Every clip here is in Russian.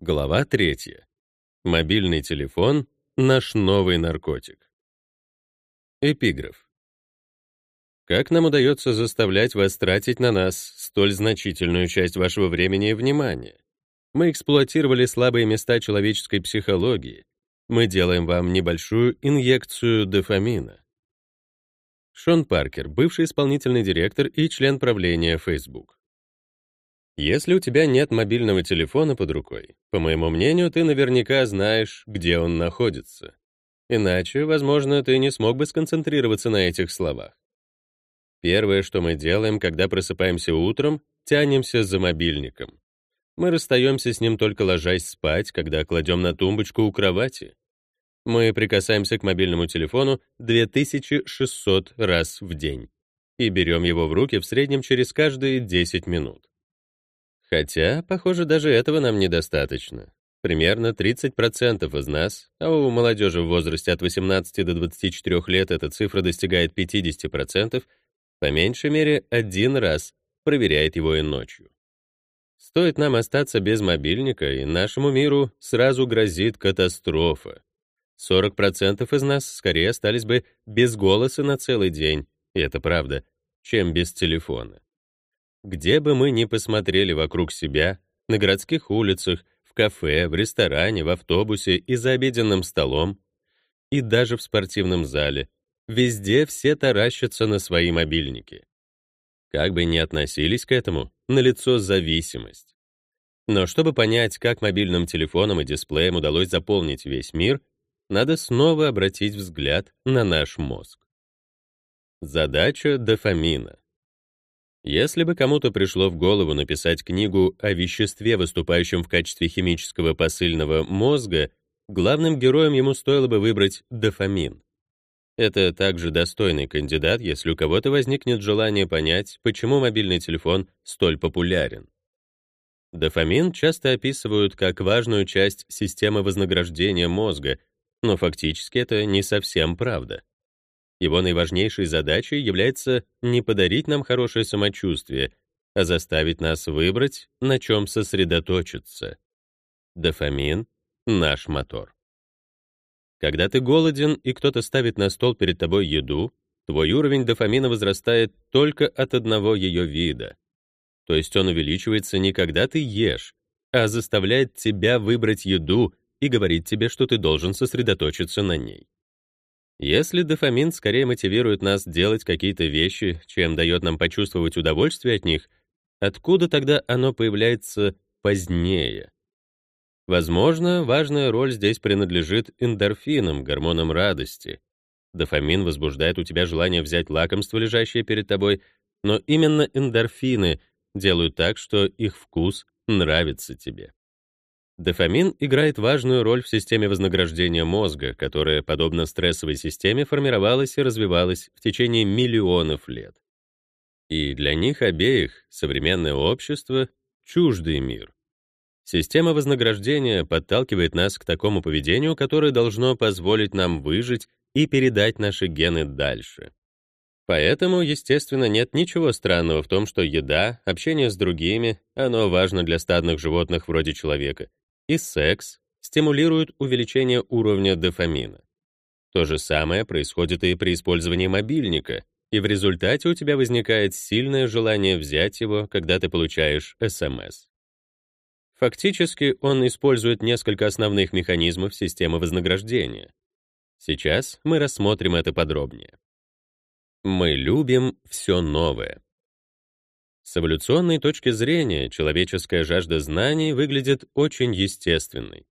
Глава 3. Мобильный телефон — наш новый наркотик. Эпиграф. Как нам удается заставлять вас тратить на нас столь значительную часть вашего времени и внимания? Мы эксплуатировали слабые места человеческой психологии. Мы делаем вам небольшую инъекцию дофамина. Шон Паркер, бывший исполнительный директор и член правления Facebook. Если у тебя нет мобильного телефона под рукой, по моему мнению, ты наверняка знаешь, где он находится. Иначе, возможно, ты не смог бы сконцентрироваться на этих словах. Первое, что мы делаем, когда просыпаемся утром, тянемся за мобильником. Мы расстаемся с ним только ложась спать, когда кладем на тумбочку у кровати. Мы прикасаемся к мобильному телефону 2600 раз в день и берем его в руки в среднем через каждые 10 минут. Хотя, похоже, даже этого нам недостаточно. Примерно 30% из нас, а у молодежи в возрасте от 18 до 24 лет эта цифра достигает 50%, по меньшей мере один раз проверяет его и ночью. Стоит нам остаться без мобильника, и нашему миру сразу грозит катастрофа. 40% из нас скорее остались бы без голоса на целый день, и это правда, чем без телефона. Где бы мы ни посмотрели вокруг себя, на городских улицах, в кафе, в ресторане, в автобусе и за обеденным столом, и даже в спортивном зале, везде все таращатся на свои мобильники. Как бы ни относились к этому, налицо зависимость. Но чтобы понять, как мобильным телефоном и дисплеем удалось заполнить весь мир, надо снова обратить взгляд на наш мозг. Задача дофамина. Если бы кому-то пришло в голову написать книгу о веществе, выступающем в качестве химического посыльного мозга, главным героем ему стоило бы выбрать дофамин. Это также достойный кандидат, если у кого-то возникнет желание понять, почему мобильный телефон столь популярен. Дофамин часто описывают как важную часть системы вознаграждения мозга, но фактически это не совсем правда. Его наиважнейшей задачей является не подарить нам хорошее самочувствие, а заставить нас выбрать, на чем сосредоточиться. Дофамин — наш мотор. Когда ты голоден и кто-то ставит на стол перед тобой еду, твой уровень дофамина возрастает только от одного ее вида. То есть он увеличивается не когда ты ешь, а заставляет тебя выбрать еду и говорит тебе, что ты должен сосредоточиться на ней. Если дофамин скорее мотивирует нас делать какие-то вещи, чем дает нам почувствовать удовольствие от них, откуда тогда оно появляется позднее? Возможно, важная роль здесь принадлежит эндорфинам, гормонам радости. Дофамин возбуждает у тебя желание взять лакомство, лежащее перед тобой, но именно эндорфины делают так, что их вкус нравится тебе. Дофамин играет важную роль в системе вознаграждения мозга, которая, подобно стрессовой системе, формировалась и развивалась в течение миллионов лет. И для них обеих современное общество — чуждый мир. Система вознаграждения подталкивает нас к такому поведению, которое должно позволить нам выжить и передать наши гены дальше. Поэтому, естественно, нет ничего странного в том, что еда, общение с другими, оно важно для стадных животных вроде человека, и секс стимулируют увеличение уровня дофамина. То же самое происходит и при использовании мобильника, и в результате у тебя возникает сильное желание взять его, когда ты получаешь СМС. Фактически он использует несколько основных механизмов системы вознаграждения. Сейчас мы рассмотрим это подробнее. Мы любим все новое. С эволюционной точки зрения человеческая жажда знаний выглядит очень естественной.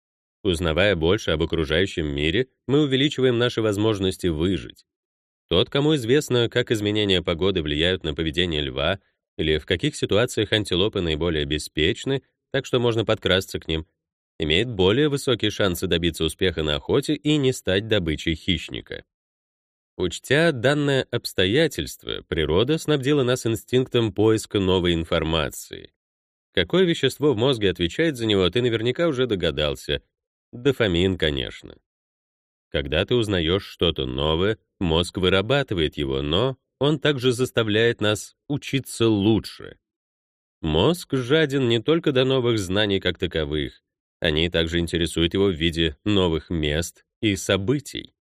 Узнавая больше об окружающем мире, мы увеличиваем наши возможности выжить. Тот, кому известно, как изменения погоды влияют на поведение льва, или в каких ситуациях антилопы наиболее беспечны, так что можно подкрасться к ним, имеет более высокие шансы добиться успеха на охоте и не стать добычей хищника. Учтя данное обстоятельство, природа снабдила нас инстинктом поиска новой информации. Какое вещество в мозге отвечает за него, ты наверняка уже догадался. Дофамин, конечно. Когда ты узнаешь что-то новое, мозг вырабатывает его, но он также заставляет нас учиться лучше. Мозг жаден не только до новых знаний как таковых, Они также интересуют его в виде новых мест и событий.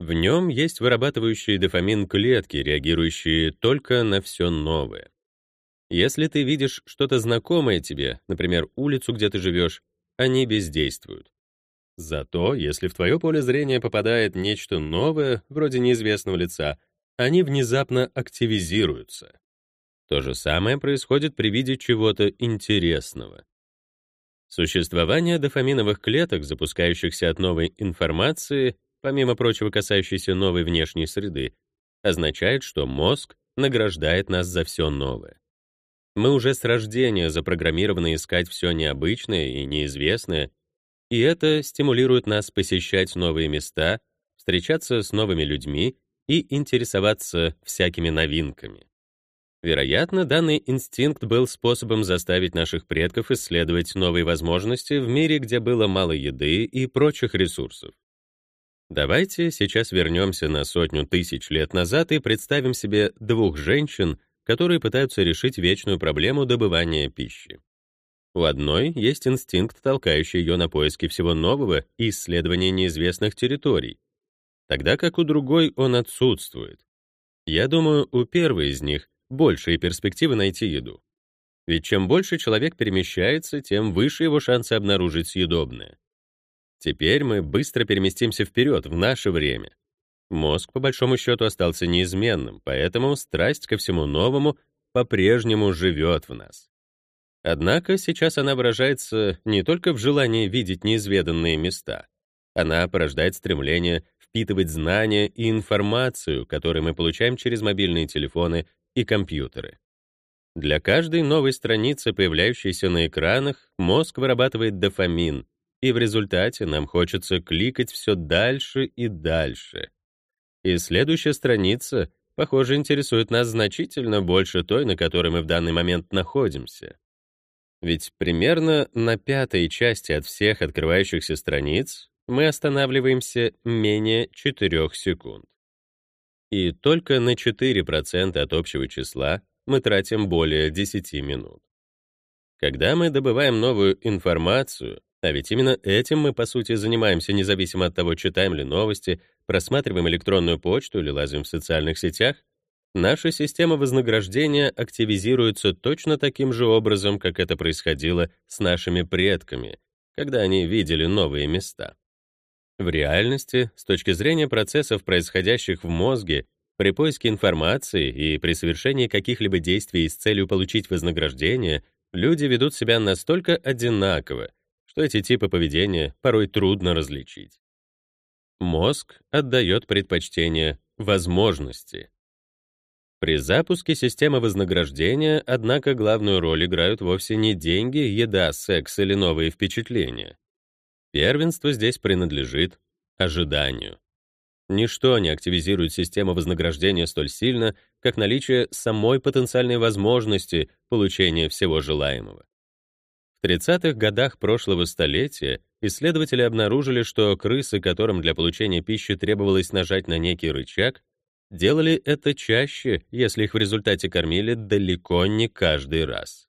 В нем есть вырабатывающие дофамин клетки, реагирующие только на все новое. Если ты видишь что-то знакомое тебе, например, улицу, где ты живешь, они бездействуют. Зато, если в твое поле зрения попадает нечто новое, вроде неизвестного лица, они внезапно активизируются. То же самое происходит при виде чего-то интересного. Существование дофаминовых клеток, запускающихся от новой информации, помимо прочего касающейся новой внешней среды, означает, что мозг награждает нас за все новое. Мы уже с рождения запрограммированы искать все необычное и неизвестное, и это стимулирует нас посещать новые места, встречаться с новыми людьми и интересоваться всякими новинками. Вероятно, данный инстинкт был способом заставить наших предков исследовать новые возможности в мире, где было мало еды и прочих ресурсов. Давайте сейчас вернемся на сотню тысяч лет назад и представим себе двух женщин, которые пытаются решить вечную проблему добывания пищи. У одной есть инстинкт, толкающий ее на поиски всего нового и исследование неизвестных территорий, тогда как у другой он отсутствует. Я думаю, у первой из них большие перспективы найти еду. Ведь чем больше человек перемещается, тем выше его шансы обнаружить съедобное. Теперь мы быстро переместимся вперед, в наше время. Мозг, по большому счету, остался неизменным, поэтому страсть ко всему новому по-прежнему живет в нас. Однако сейчас она выражается не только в желании видеть неизведанные места. Она порождает стремление впитывать знания и информацию, которые мы получаем через мобильные телефоны и компьютеры. Для каждой новой страницы, появляющейся на экранах, мозг вырабатывает дофамин, и в результате нам хочется кликать все дальше и дальше. И следующая страница, похоже, интересует нас значительно больше той, на которой мы в данный момент находимся. Ведь примерно на пятой части от всех открывающихся страниц мы останавливаемся менее 4 секунд. И только на 4% от общего числа мы тратим более 10 минут. Когда мы добываем новую информацию, а ведь именно этим мы, по сути, занимаемся, независимо от того, читаем ли новости, просматриваем электронную почту или лазим в социальных сетях, наша система вознаграждения активизируется точно таким же образом, как это происходило с нашими предками, когда они видели новые места. В реальности, с точки зрения процессов, происходящих в мозге, при поиске информации и при совершении каких-либо действий с целью получить вознаграждение, люди ведут себя настолько одинаково, что эти типы поведения порой трудно различить. Мозг отдает предпочтение возможности. При запуске системы вознаграждения, однако, главную роль играют вовсе не деньги, еда, секс или новые впечатления. Первенство здесь принадлежит ожиданию. Ничто не активизирует систему вознаграждения столь сильно, как наличие самой потенциальной возможности получения всего желаемого. В 30-х годах прошлого столетия исследователи обнаружили, что крысы, которым для получения пищи требовалось нажать на некий рычаг, делали это чаще, если их в результате кормили далеко не каждый раз.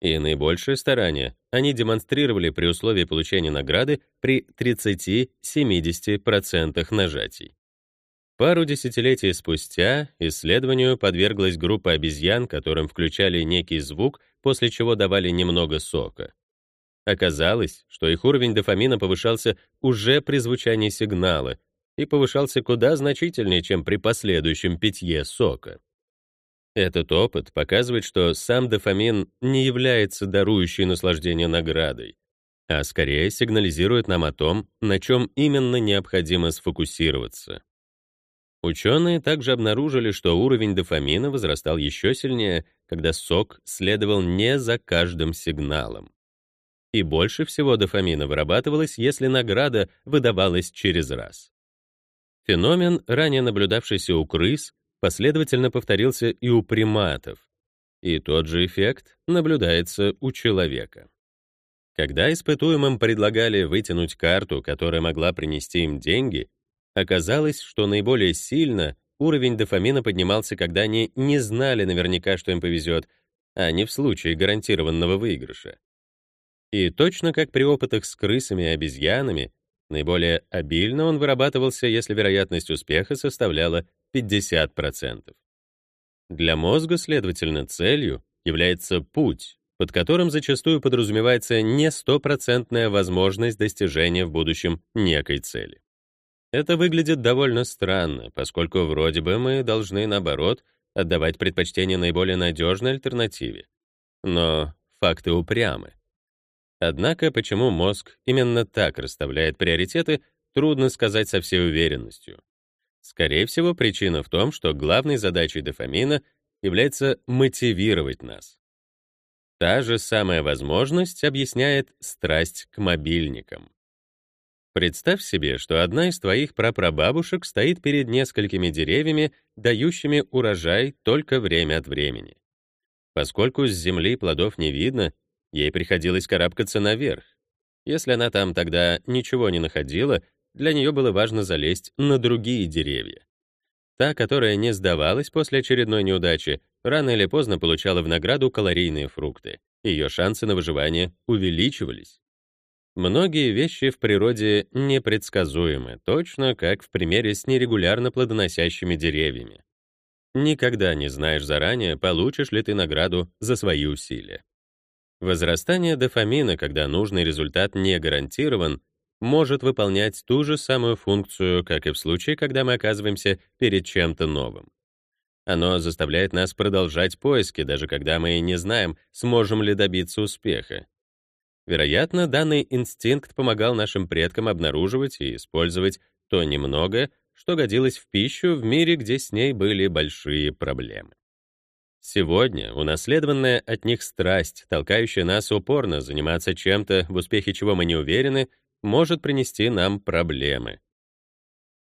И наибольшее старание они демонстрировали при условии получения награды при 30-70% нажатий. Пару десятилетий спустя исследованию подверглась группа обезьян, которым включали некий звук, после чего давали немного сока. Оказалось, что их уровень дофамина повышался уже при звучании сигнала и повышался куда значительнее, чем при последующем питье сока. Этот опыт показывает, что сам дофамин не является дарующей наслаждение наградой, а скорее сигнализирует нам о том, на чем именно необходимо сфокусироваться. Ученые также обнаружили, что уровень дофамина возрастал еще сильнее, когда сок следовал не за каждым сигналом. И больше всего дофамина вырабатывалось, если награда выдавалась через раз. Феномен, ранее наблюдавшийся у крыс, последовательно повторился и у приматов. И тот же эффект наблюдается у человека. Когда испытуемым предлагали вытянуть карту, которая могла принести им деньги, Оказалось, что наиболее сильно уровень дофамина поднимался, когда они не знали наверняка, что им повезет, а не в случае гарантированного выигрыша. И точно как при опытах с крысами и обезьянами, наиболее обильно он вырабатывался, если вероятность успеха составляла 50%. Для мозга, следовательно, целью является путь, под которым зачастую подразумевается не стопроцентная возможность достижения в будущем некой цели. Это выглядит довольно странно, поскольку вроде бы мы должны, наоборот, отдавать предпочтение наиболее надежной альтернативе. Но факты упрямы. Однако, почему мозг именно так расставляет приоритеты, трудно сказать со всей уверенностью. Скорее всего, причина в том, что главной задачей дофамина является мотивировать нас. Та же самая возможность объясняет страсть к мобильникам. Представь себе, что одна из твоих прапрабабушек стоит перед несколькими деревьями, дающими урожай только время от времени. Поскольку с земли плодов не видно, ей приходилось карабкаться наверх. Если она там тогда ничего не находила, для нее было важно залезть на другие деревья. Та, которая не сдавалась после очередной неудачи, рано или поздно получала в награду калорийные фрукты. Ее шансы на выживание увеличивались. Многие вещи в природе непредсказуемы, точно как в примере с нерегулярно плодоносящими деревьями. Никогда не знаешь заранее, получишь ли ты награду за свои усилия. Возрастание дофамина, когда нужный результат не гарантирован, может выполнять ту же самую функцию, как и в случае, когда мы оказываемся перед чем-то новым. Оно заставляет нас продолжать поиски, даже когда мы не знаем, сможем ли добиться успеха. Вероятно, данный инстинкт помогал нашим предкам обнаруживать и использовать то немного, что годилось в пищу в мире, где с ней были большие проблемы. Сегодня унаследованная от них страсть, толкающая нас упорно заниматься чем-то, в успехе чего мы не уверены, может принести нам проблемы.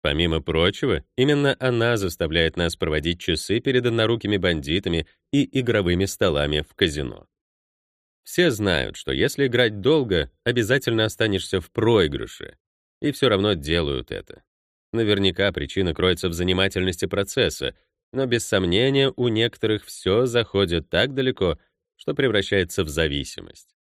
Помимо прочего, именно она заставляет нас проводить часы перед однорукими бандитами и игровыми столами в казино. Все знают, что если играть долго, обязательно останешься в проигрыше. И все равно делают это. Наверняка причина кроется в занимательности процесса, но без сомнения у некоторых все заходит так далеко, что превращается в зависимость.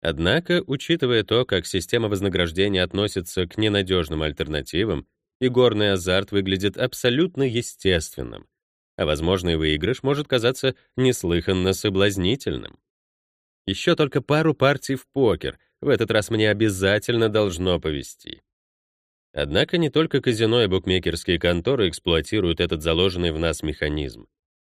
Однако, учитывая то, как система вознаграждения относится к ненадежным альтернативам, игорный азарт выглядит абсолютно естественным, а возможный выигрыш может казаться неслыханно соблазнительным. Еще только пару партий в покер. В этот раз мне обязательно должно повезти. Однако не только казино и букмекерские конторы эксплуатируют этот заложенный в нас механизм.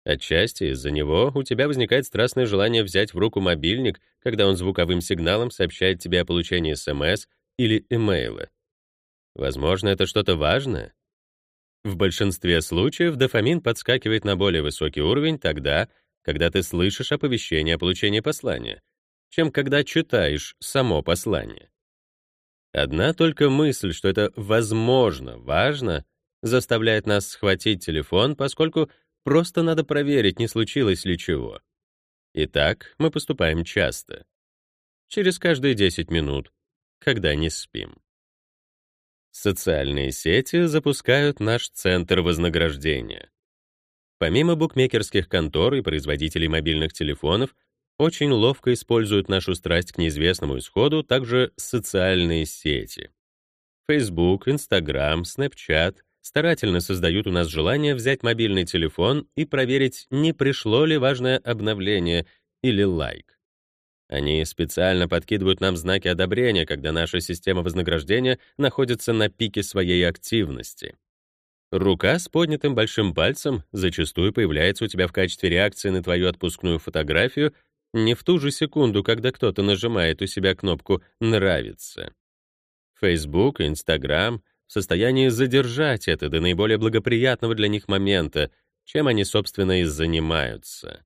Отчасти из-за него у тебя возникает страстное желание взять в руку мобильник, когда он звуковым сигналом сообщает тебе о получении СМС или имейла. Возможно, это что-то важное. В большинстве случаев дофамин подскакивает на более высокий уровень тогда, когда ты слышишь оповещение о получении послания, чем когда читаешь само послание. Одна только мысль, что это возможно, важно, заставляет нас схватить телефон, поскольку просто надо проверить, не случилось ли чего. И так мы поступаем часто. Через каждые 10 минут, когда не спим. Социальные сети запускают наш центр вознаграждения. Помимо букмекерских контор и производителей мобильных телефонов, очень ловко используют нашу страсть к неизвестному исходу также социальные сети. Facebook, Instagram, Snapchat старательно создают у нас желание взять мобильный телефон и проверить, не пришло ли важное обновление или лайк. Они специально подкидывают нам знаки одобрения, когда наша система вознаграждения находится на пике своей активности. Рука с поднятым большим пальцем зачастую появляется у тебя в качестве реакции на твою отпускную фотографию не в ту же секунду, когда кто-то нажимает у себя кнопку «Нравится». Facebook Instagram в состоянии задержать это до наиболее благоприятного для них момента, чем они, собственно, и занимаются.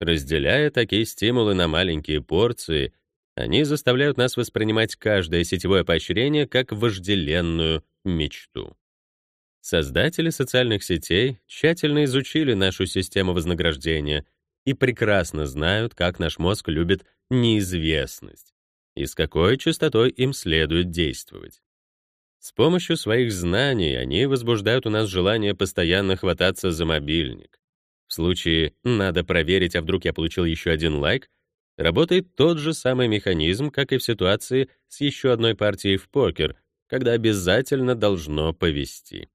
Разделяя такие стимулы на маленькие порции, они заставляют нас воспринимать каждое сетевое поощрение как вожделенную мечту. Создатели социальных сетей тщательно изучили нашу систему вознаграждения и прекрасно знают, как наш мозг любит неизвестность и с какой частотой им следует действовать. С помощью своих знаний они возбуждают у нас желание постоянно хвататься за мобильник. В случае «надо проверить, а вдруг я получил еще один лайк», Работает тот же самый механизм, как и в ситуации с еще одной партией в покер, когда обязательно должно повести.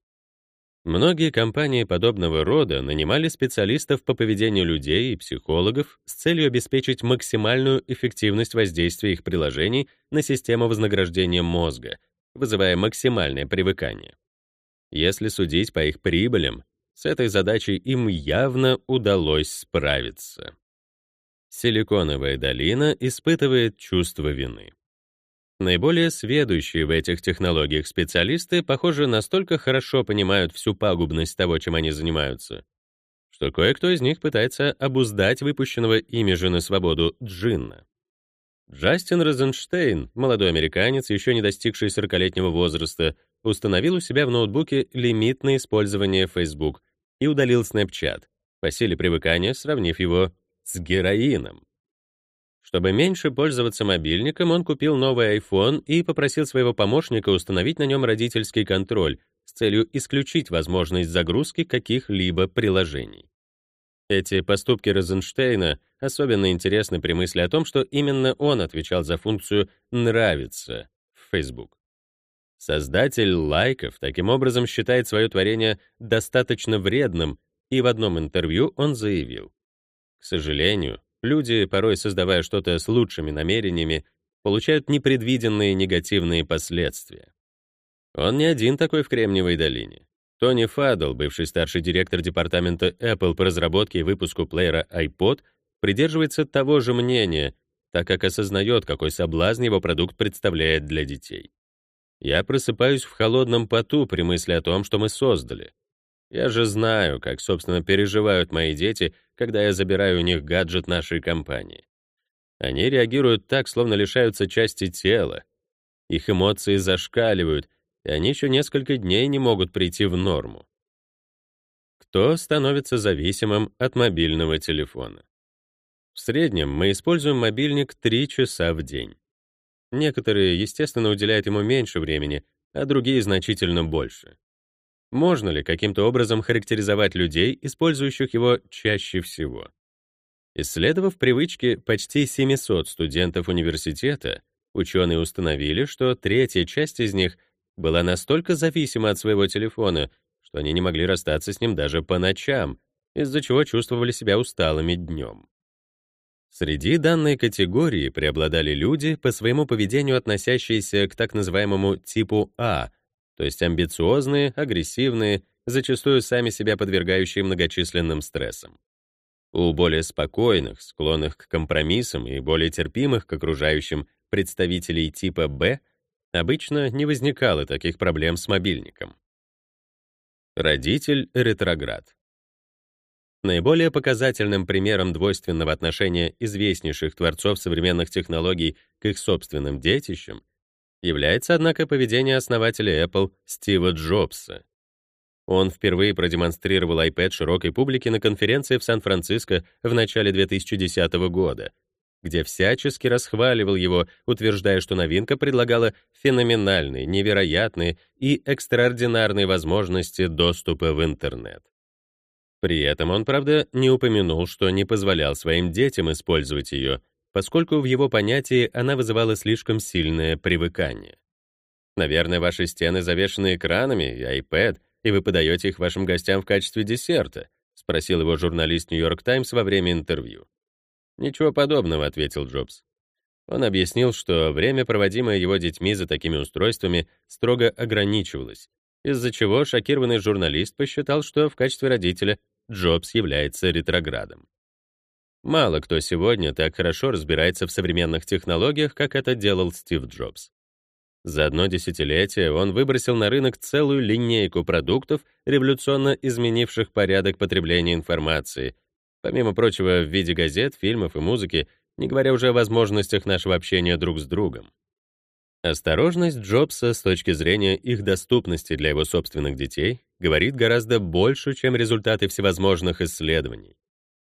Многие компании подобного рода нанимали специалистов по поведению людей и психологов с целью обеспечить максимальную эффективность воздействия их приложений на систему вознаграждения мозга, вызывая максимальное привыкание. Если судить по их прибылям, с этой задачей им явно удалось справиться. Силиконовая долина испытывает чувство вины. Наиболее сведущие в этих технологиях специалисты, похоже, настолько хорошо понимают всю пагубность того, чем они занимаются, что кое-кто из них пытается обуздать выпущенного ими же на свободу джинна. Джастин Розенштейн, молодой американец, еще не достигший 40-летнего возраста, установил у себя в ноутбуке лимит на использование Facebook и удалил Snapchat, по силе привыкания сравнив его с героином. Чтобы меньше пользоваться мобильником, он купил новый iPhone и попросил своего помощника установить на нем родительский контроль с целью исключить возможность загрузки каких-либо приложений. Эти поступки Розенштейна особенно интересны при мысли о том, что именно он отвечал за функцию «нравится» в Facebook. Создатель лайков таким образом считает свое творение достаточно вредным, и в одном интервью он заявил, «К сожалению, Люди, порой создавая что-то с лучшими намерениями, получают непредвиденные негативные последствия. Он не один такой в Кремниевой долине. Тони Фадл, бывший старший директор департамента Apple по разработке и выпуску плеера iPod, придерживается того же мнения, так как осознает, какой соблазн его продукт представляет для детей. Я просыпаюсь в холодном поту при мысли о том, что мы создали. Я же знаю, как, собственно, переживают мои дети, когда я забираю у них гаджет нашей компании. Они реагируют так, словно лишаются части тела. Их эмоции зашкаливают, и они еще несколько дней не могут прийти в норму. Кто становится зависимым от мобильного телефона? В среднем мы используем мобильник 3 часа в день. Некоторые, естественно, уделяют ему меньше времени, а другие значительно больше. Можно ли каким-то образом характеризовать людей, использующих его чаще всего? Исследовав привычки почти 700 студентов университета, ученые установили, что третья часть из них была настолько зависима от своего телефона, что они не могли расстаться с ним даже по ночам, из-за чего чувствовали себя усталыми днем. Среди данной категории преобладали люди, по своему поведению относящиеся к так называемому типу А, то есть амбициозные, агрессивные, зачастую сами себя подвергающие многочисленным стрессам. У более спокойных, склонных к компромиссам и более терпимых к окружающим представителей типа Б обычно не возникало таких проблем с мобильником. Родитель-ретроград. Наиболее показательным примером двойственного отношения известнейших творцов современных технологий к их собственным детищам является, однако, поведение основателя Apple Стива Джобса. Он впервые продемонстрировал iPad широкой публике на конференции в Сан-Франциско в начале 2010 года, где всячески расхваливал его, утверждая, что новинка предлагала феноменальные, невероятные и экстраординарные возможности доступа в интернет. При этом он, правда, не упомянул, что не позволял своим детям использовать ее, поскольку в его понятии она вызывала слишком сильное привыкание. Наверное, ваши стены завешены экранами и iPad, и вы подаете их вашим гостям в качестве десерта, спросил его журналист Нью-Йорк Таймс во время интервью. Ничего подобного, ответил Джобс. Он объяснил, что время, проводимое его детьми за такими устройствами, строго ограничивалось, из-за чего шокированный журналист посчитал, что в качестве родителя Джобс является ретроградом. Мало кто сегодня так хорошо разбирается в современных технологиях, как это делал Стив Джобс. За одно десятилетие он выбросил на рынок целую линейку продуктов, революционно изменивших порядок потребления информации, помимо прочего в виде газет, фильмов и музыки, не говоря уже о возможностях нашего общения друг с другом. Осторожность Джобса с точки зрения их доступности для его собственных детей говорит гораздо больше, чем результаты всевозможных исследований.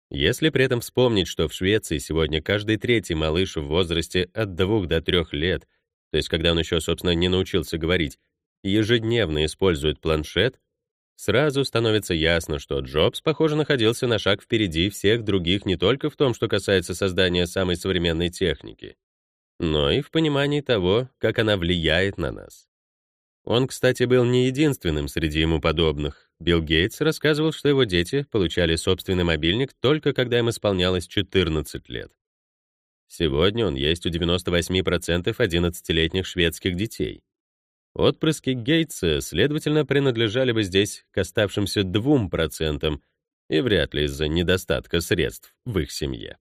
Если при этом вспомнить, что в Швеции сегодня каждый третий малыш в возрасте от 2 до 3 лет, то есть когда он еще, собственно, не научился говорить, ежедневно использует планшет, сразу становится ясно, что Джобс, похоже, находился на шаг впереди всех других не только в том, что касается создания самой современной техники, но и в понимании того, как она влияет на нас. Он, кстати, был не единственным среди ему подобных. Билл Гейтс рассказывал, что его дети получали собственный мобильник только когда им исполнялось 14 лет. Сегодня он есть у 98% 11-летних шведских детей. Отпрыски Гейтса, следовательно, принадлежали бы здесь к оставшимся 2% и вряд ли из-за недостатка средств в их семье.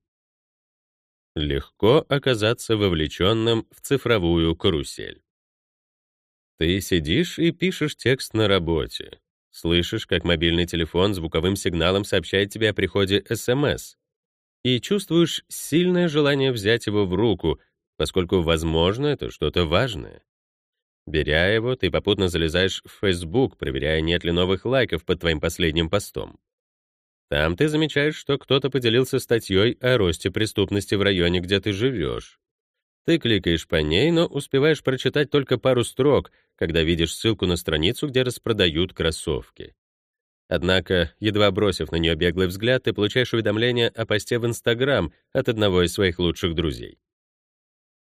Легко оказаться вовлеченным в цифровую карусель. Ты сидишь и пишешь текст на работе. Слышишь, как мобильный телефон звуковым сигналом сообщает тебе о приходе СМС. И чувствуешь сильное желание взять его в руку, поскольку, возможно, это что-то важное. Беря его, ты попутно залезаешь в Facebook, проверяя, нет ли новых лайков под твоим последним постом. Там ты замечаешь, что кто-то поделился статьей о росте преступности в районе, где ты живешь. Ты кликаешь по ней, но успеваешь прочитать только пару строк, когда видишь ссылку на страницу, где распродают кроссовки. Однако, едва бросив на нее беглый взгляд, ты получаешь уведомление о посте в Инстаграм от одного из своих лучших друзей.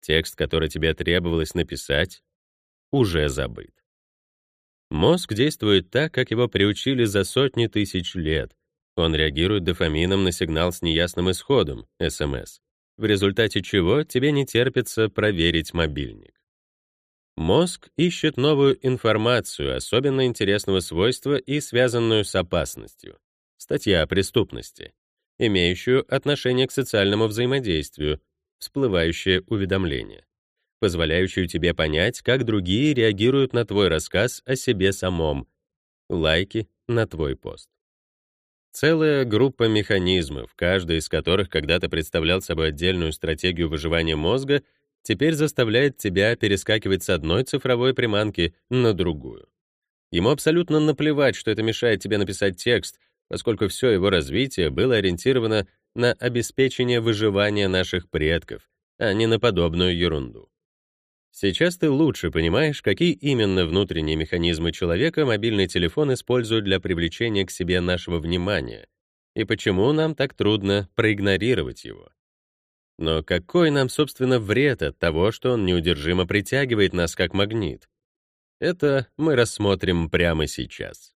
Текст, который тебе требовалось написать, уже забыт. Мозг действует так, как его приучили за сотни тысяч лет. Он реагирует дофамином на сигнал с неясным исходом, СМС, в результате чего тебе не терпится проверить мобильник. Мозг ищет новую информацию особенно интересного свойства и связанную с опасностью. Статья о преступности, имеющую отношение к социальному взаимодействию, всплывающее уведомление позволяющую тебе понять, как другие реагируют на твой рассказ о себе самом, лайки на твой пост. Целая группа механизмов, каждый из которых когда-то представлял собой отдельную стратегию выживания мозга, теперь заставляет тебя перескакивать с одной цифровой приманки на другую. Ему абсолютно наплевать, что это мешает тебе написать текст, поскольку все его развитие было ориентировано на обеспечение выживания наших предков, а не на подобную ерунду. Сейчас ты лучше понимаешь, какие именно внутренние механизмы человека мобильный телефон использует для привлечения к себе нашего внимания и почему нам так трудно проигнорировать его. Но какой нам, собственно, вред от того, что он неудержимо притягивает нас как магнит? Это мы рассмотрим прямо сейчас.